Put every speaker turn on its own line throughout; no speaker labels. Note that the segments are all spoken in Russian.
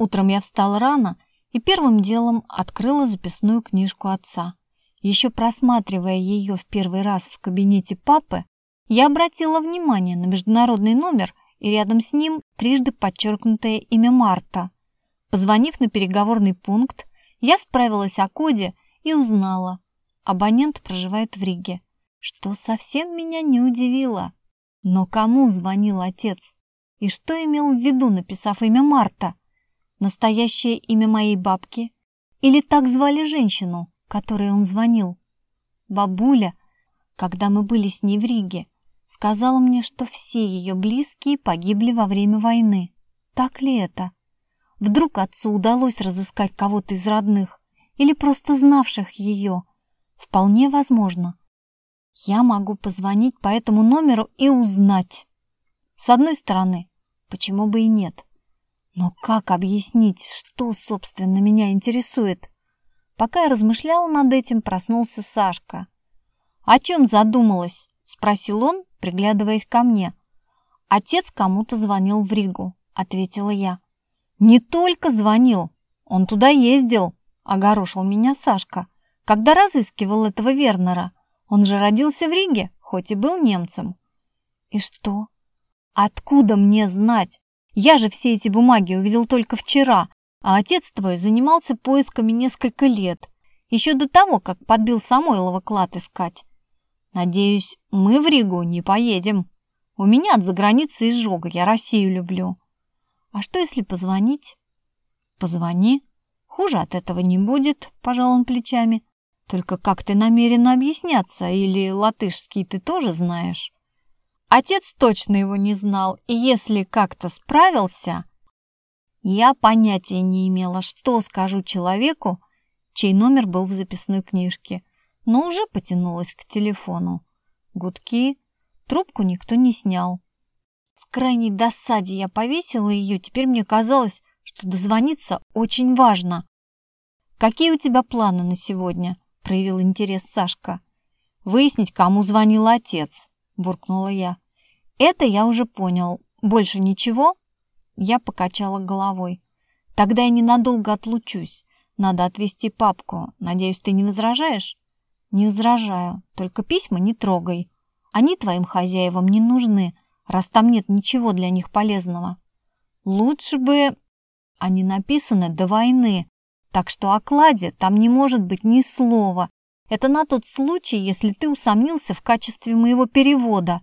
Утром я встала рано и первым делом открыла записную книжку отца. Еще просматривая ее в первый раз в кабинете папы, я обратила внимание на международный номер и рядом с ним трижды подчеркнутое имя Марта. Позвонив на переговорный пункт, я справилась о коде и узнала. Абонент проживает в Риге, что совсем меня не удивило. Но кому звонил отец? И что имел в виду, написав имя Марта? Настоящее имя моей бабки? Или так звали женщину, которой он звонил? Бабуля, когда мы были с ней в Риге, сказала мне, что все ее близкие погибли во время войны. Так ли это? Вдруг отцу удалось разыскать кого-то из родных или просто знавших ее? Вполне возможно. Я могу позвонить по этому номеру и узнать. С одной стороны, почему бы и нет? Но как объяснить, что, собственно, меня интересует? Пока я размышляла над этим, проснулся Сашка. «О чем задумалась?» – спросил он, приглядываясь ко мне. «Отец кому-то звонил в Ригу», — ответила я. «Не только звонил, он туда ездил», — огорошил меня Сашка, когда разыскивал этого Вернера. Он же родился в Риге, хоть и был немцем. «И что?» «Откуда мне знать? Я же все эти бумаги увидел только вчера, а отец твой занимался поисками несколько лет, еще до того, как подбил Самойлова клад искать. Надеюсь, мы в Ригу не поедем. У меня от заграницы изжога, я Россию люблю. А что, если позвонить? Позвони. Хуже от этого не будет, пожал он плечами. Только как ты намерен объясняться? Или латышский ты тоже знаешь? Отец точно его не знал, и если как-то справился, я понятия не имела, что скажу человеку, чей номер был в записной книжке но уже потянулась к телефону. Гудки, трубку никто не снял. В крайней досаде я повесила ее, теперь мне казалось, что дозвониться очень важно. «Какие у тебя планы на сегодня?» – проявил интерес Сашка. «Выяснить, кому звонил отец», – буркнула я. «Это я уже понял. Больше ничего?» Я покачала головой. «Тогда я ненадолго отлучусь. Надо отвезти папку. Надеюсь, ты не возражаешь?» «Не возражаю, только письма не трогай. Они твоим хозяевам не нужны, раз там нет ничего для них полезного. Лучше бы они написаны до войны, так что о кладе там не может быть ни слова. Это на тот случай, если ты усомнился в качестве моего перевода».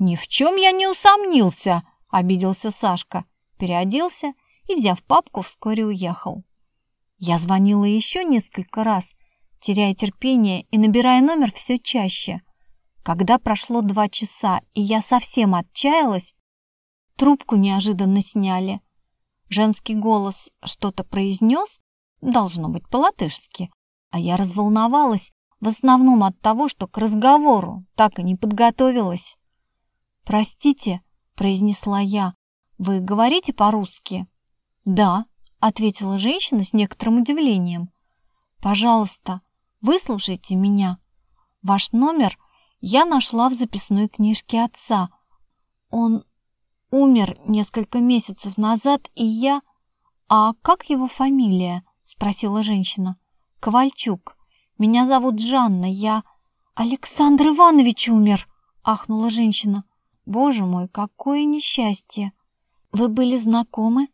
«Ни в чем я не усомнился», — обиделся Сашка, переоделся и, взяв папку, вскоре уехал. Я звонила еще несколько раз, теряя терпение и набирая номер все чаще. Когда прошло два часа, и я совсем отчаялась, трубку неожиданно сняли. Женский голос что-то произнес, должно быть по-латышски, а я разволновалась в основном от того, что к разговору так и не подготовилась. «Простите», — произнесла я, — «вы говорите по-русски?» «Да», — ответила женщина с некоторым удивлением. «Пожалуйста, Выслушайте меня. Ваш номер я нашла в записной книжке отца. Он умер несколько месяцев назад, и я... А как его фамилия? Спросила женщина. Ковальчук. Меня зовут Жанна, я... Александр Иванович умер, ахнула женщина. Боже мой, какое несчастье! Вы были знакомы?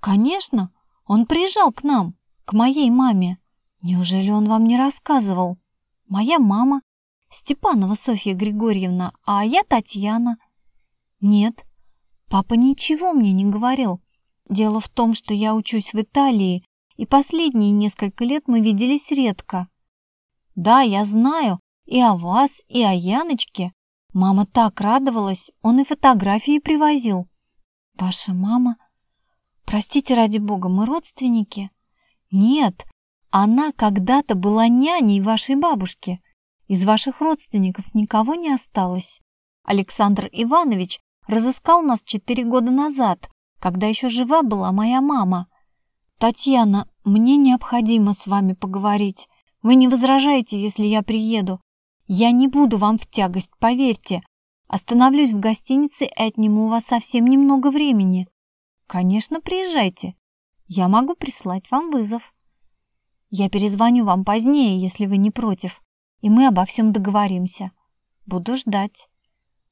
Конечно, он приезжал к нам, к моей маме. Неужели он вам не рассказывал? Моя мама, Степанова Софья Григорьевна, а я Татьяна. Нет, папа ничего мне не говорил. Дело в том, что я учусь в Италии, и последние несколько лет мы виделись редко. Да, я знаю и о вас, и о Яночке. Мама так радовалась, он и фотографии привозил. Ваша мама? Простите, ради бога, мы родственники? Нет, она когда-то была няней вашей бабушки. Из ваших родственников никого не осталось. Александр Иванович разыскал нас четыре года назад, когда еще жива была моя мама. Татьяна, мне необходимо с вами поговорить. Вы не возражаете, если я приеду? Я не буду вам в тягость, поверьте. Остановлюсь в гостинице и отниму у вас совсем немного времени. Конечно, приезжайте. Я могу прислать вам вызов. Я перезвоню вам позднее, если вы не против, и мы обо всем договоримся. Буду ждать.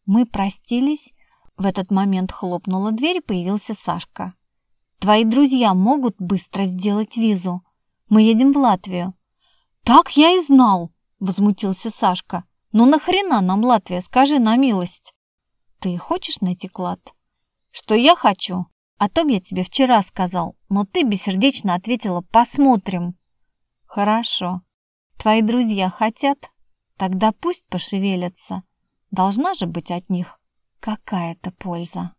Мы простились. В этот момент хлопнула дверь и появился Сашка. Твои друзья могут быстро сделать визу. Мы едем в Латвию. Так я и знал, возмутился Сашка. Ну нахрена нам Латвия, скажи на милость. Ты хочешь найти клад? Что я хочу? О том я тебе вчера сказал, но ты бессердечно ответила «посмотрим». Хорошо. Твои друзья хотят? Тогда пусть пошевелятся. Должна же быть от них какая-то польза.